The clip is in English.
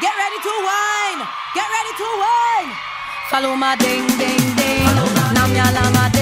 Get ready to whine. Get ready to whine. Follow my ding ding ding. Follow my Nam